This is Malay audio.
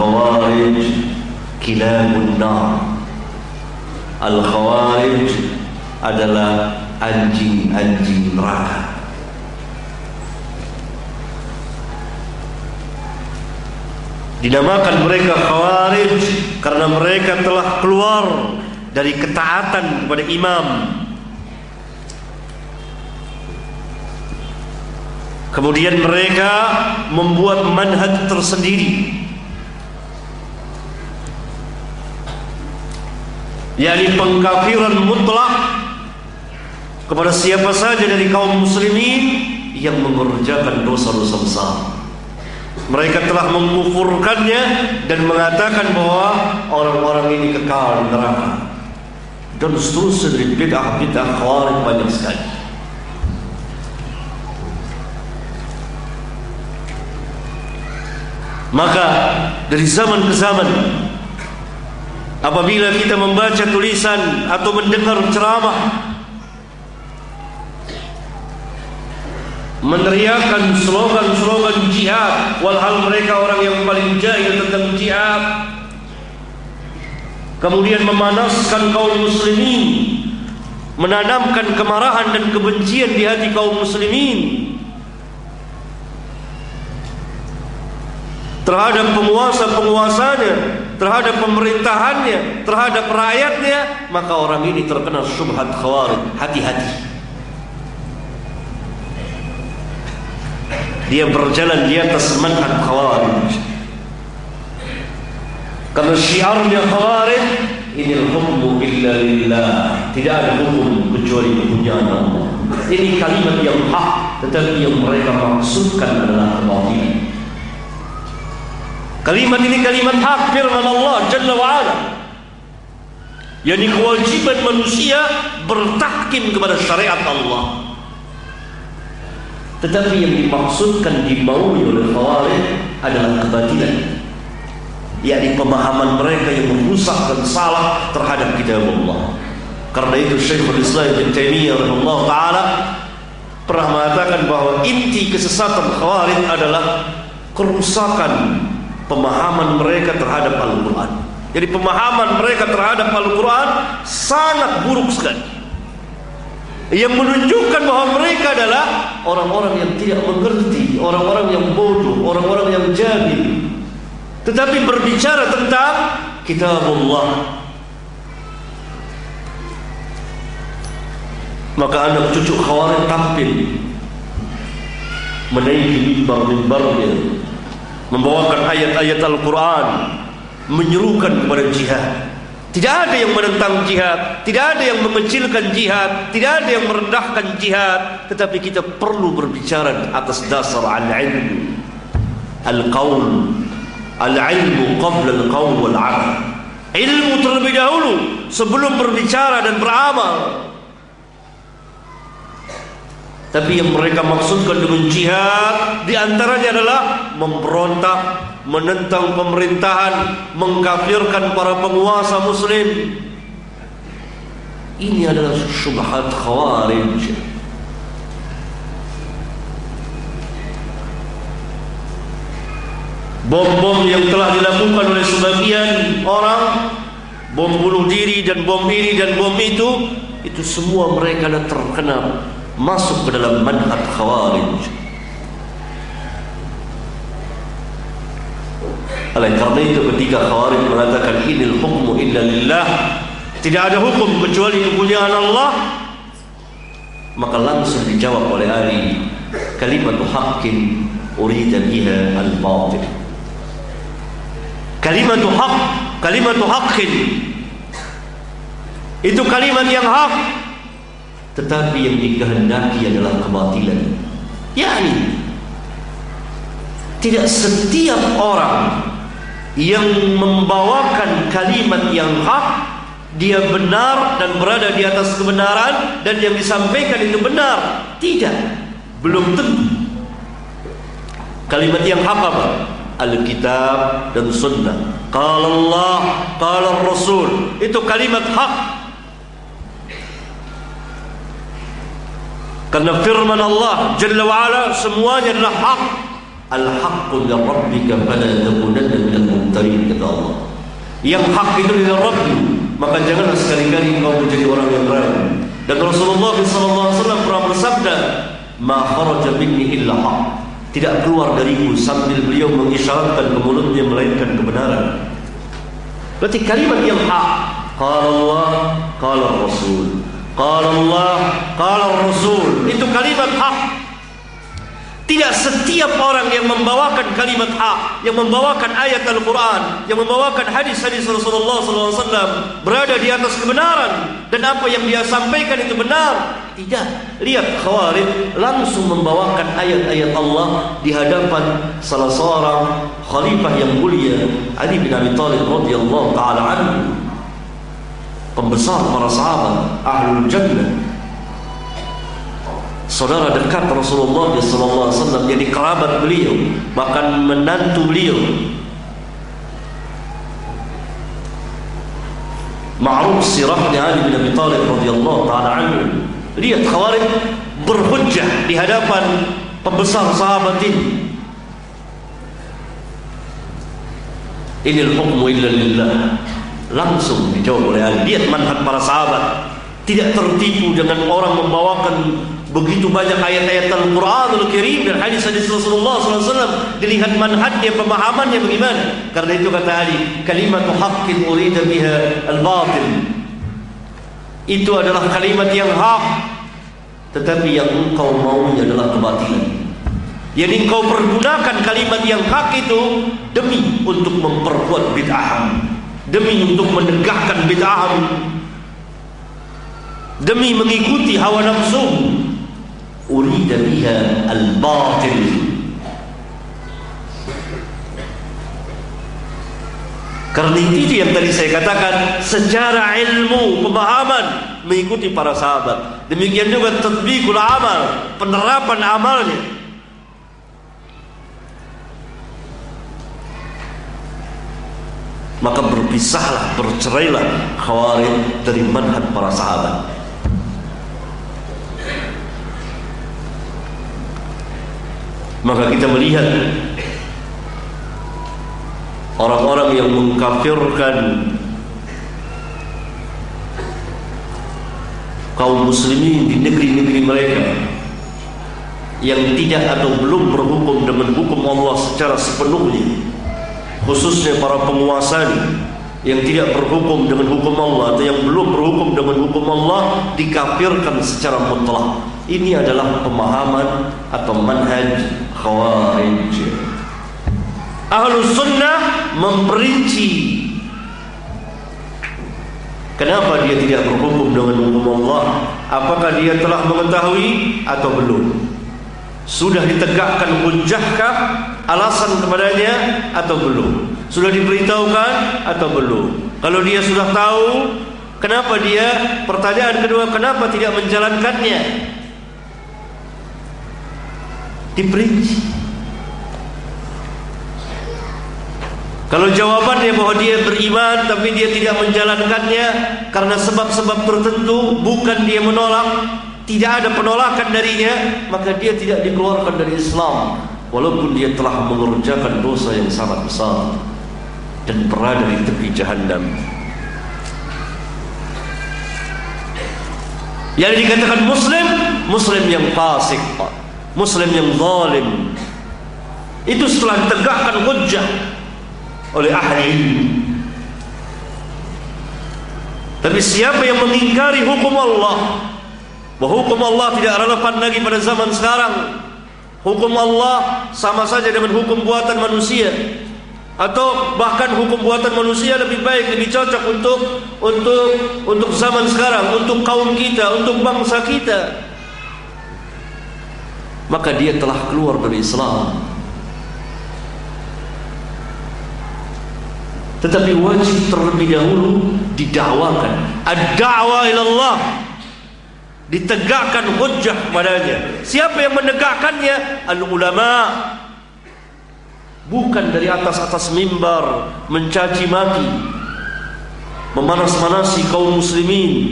Al-Khawarij Kilabun Nar Al-Khawarij adalah anjing-anjing neraka Dinamakan mereka Khawarij karena mereka telah keluar dari ketaatan kepada imam. Kemudian mereka membuat manhaj tersendiri. Yakni pengkafiran mutlak kepada siapa saja dari kaum muslimin yang mengerjakan dosa-dosa besar. Mereka telah mengkufurkannya dan mengatakan bahwa orang-orang ini kekal di neraka. Dan seterusnya dari bid'ah-bid'ah khawarij banyak sekali. Maka dari zaman ke zaman apabila kita membaca tulisan atau mendengar ceramah meneriakan slogan-slogan jihad walhal mereka orang yang paling jahil tentang jihad kemudian memanaskan kaum muslimin menanamkan kemarahan dan kebencian di hati kaum muslimin terhadap penguasa-penguasanya terhadap pemerintahannya terhadap rakyatnya maka orang ini terkena syubhat khawarij hati-hati. Dia berjalan di atas manhaj khawarij. Karena syiarnya khawarij ini hukmu illa lillah. Tidak ada hukum kecuali kepunyaan Allah. Ini kalimat yang hak tetapi yang mereka maksudkan adalah kebatilan kalimat ini kalimat hak firman Allah Jalla wa'ala. Kewajiban manusia bertahkim kepada syariat Allah. Tetapi yang dimaksudkan dimaui oleh Khawarij adalah kebatilan. Yakni pemahaman mereka yang merusak dan salah terhadap kitab Allah. Karena itu Syekhul Islam Ibn Taimiyah rahimahullah taala pernah mengatakan bahwa inti kesesatan Khawarij adalah kerusakan pemahaman mereka terhadap Al-Quran jadi pemahaman mereka terhadap Al-Quran sangat buruk sekali yang menunjukkan bahwa mereka adalah orang-orang yang tidak mengerti, orang-orang yang bodoh, orang-orang yang jahil. Tetapi berbicara tentang kitab Allah. Maka anak cucu khawarij tampil menaiki mimbar-mimbarnya membawakan ayat-ayat Al-Quran menyerukan kepada jihad tidak ada yang menentang jihad, tidak ada yang mengecilkan jihad, tidak ada yang merendahkan jihad, tetapi kita perlu berbicara atas dasar al-ilm. Al-qaul, al-ilmu qabla al-qaul wal-amal. Ilmu terlebih dahulu sebelum berbicara dan beramal. Tapi yang mereka maksudkan dengan jihad di antaranya adalah memberontak, menentang pemerintahan, mengkafirkan para penguasa muslim. Ini adalah syubhat khawarij. Bom-bom yang telah dilakukan oleh sebagian orang Bom bunuh diri dan bom ini dan bom itu Itu semua mereka terkena Masuk ke dalam manhaj khawarij Oleh karena itu ketika khawarij mengatakan Inil hukmu illa lillah. Tidak ada hukum kecuali kepunyaan Allah. Maka langsung dijawab oleh Ali Kalimat haqqin Urida biha al-batil. Kalimat haq Kalimat haqqin. Itu kalimat yang hak. Tetapi yang dikehendaki adalah kebatilan. Yani Tidak setiap orang yang membawakan kalimat yang hak dia benar dan berada di atas kebenaran dan yang disampaikan itu benar. Tidak. Belum tentu. Kalimat yang hak apa? Alkitab dan Sunnah. Qala Allah Qala Rasul itu kalimat hak. Karena firman Allah Jalla wa'ala semuanya adalah hak Al-haqqu li rabbika fala takunanna minal karim kata Allah. Yang hak itu dari Rabbi maka janganlah sekali-kali kau menjadi orang yang ragu dan Rasulullah SAW pernah bersabda ma kharaja minni illa haq. Tidak keluar dariku sambil beliau mengisyaratkan ke mulutnya melainkan kebenaran. Berarti kalimat yang hak qala Allah qala Rasul. Qala Allah qala Rasul. Itu kalimat hak tidak setiap orang yang membawakan kalimat hak, yang membawakan ayat Al-Quran, yang membawakan hadis-hadis Rasulullah SAW berada di atas kebenaran dan apa yang dia sampaikan itu benar. Tidak. Lihat Khawarij langsung membawakan ayat-ayat Allah di hadapan salah seorang khalifah yang mulia Ali bin Abi Thalib radhiyallahu taala anhu. Pembesar para sahabat ahlul jannah saudara dekat Rasulullah wasallam jadi kerabat beliau bahkan menantu beliau. Ma'ruf sirahnya Ali bin Abi Thalib radhiyallahu taala anhu. Lihat khawarij berhujjah di hadapan pembesar sahabat ini. Ini hukmu illa lillah. Langsung dijawab oleh Ali lihat manhaj para sahabat. Tidak tertipu dengan orang membawakan begitu banyak ayat-ayat Al-Quran Al-Kirim dan hadis-hadis Rasulullah SAW dilihat manhajnya, pemahamannya bagaimana karena itu kata Ali kalimat haqqin urida biha al-batil. Itu adalah kalimat yang hak tetapi yang engkau maunya adalah kebatilan. Yang engkau pergunakan kalimat yang hak itu demi untuk memperkuat bid'ah demi untuk menegakkan bid'ah demi mengikuti hawa nafsu urida biha al-batil Karena itu yang tadi saya katakan secara ilmu pemahaman mengikuti para sahabat. Demikian juga tatbiqul amal, penerapan amalnya. Maka berpisahlah, bercerailah khawarij dari manhaj para sahabat. Maka kita melihat orang-orang yang mengkafirkan kaum muslimin di negeri-negeri mereka yang tidak atau belum berhukum dengan hukum Allah secara sepenuhnya khususnya para penguasa yang tidak berhukum dengan hukum Allah atau yang belum berhukum dengan hukum Allah dikafirkan secara mutlak. Ini adalah pemahaman atau manhaj khawarij Ahlus sunnah memperinci. Kenapa dia tidak berhukum dengan hukum Allah? Apakah dia telah mengetahui atau belum? Sudah ditegakkan hujahkah? Alasan kepadanya atau belum? Sudah diberitahukan atau belum? Kalau dia sudah tahu Kenapa dia? Pertanyaan kedua Kenapa tidak menjalankannya diperinci. Kalau jawabannya bahwa dia beriman tapi dia tidak menjalankannya karena sebab-sebab tertentu bukan dia menolak tidak ada penolakan darinya maka dia tidak dikeluarkan dari Islam. Walaupun dia telah mengerjakan dosa yang sangat besar dan berada di tepi jahannam. Yang dikatakan muslim muslim yang fasik. Pak Muslim yang zalim. Itu setelah ditegakkan hujjah oleh ahli tapi siapa yang mengingkari hukum Allah? Bahwa hukum Allah tidak relevan lagi pada zaman sekarang. Hukum Allah sama saja dengan hukum buatan manusia. Atau bahkan hukum buatan manusia lebih baik lebih cocok untuk untuk untuk zaman sekarang untuk kaum kita untuk bangsa kita maka dia telah keluar dari Islam. Tetapi wajib terlebih dahulu didakwakan. Ad-da'wa ila Allah ditegakkan hujjah padanya. Siapa yang menegakkannya? Al-ulama. Bukan dari atas-atas mimbar mencaci maki memanas-manasi kaum muslimin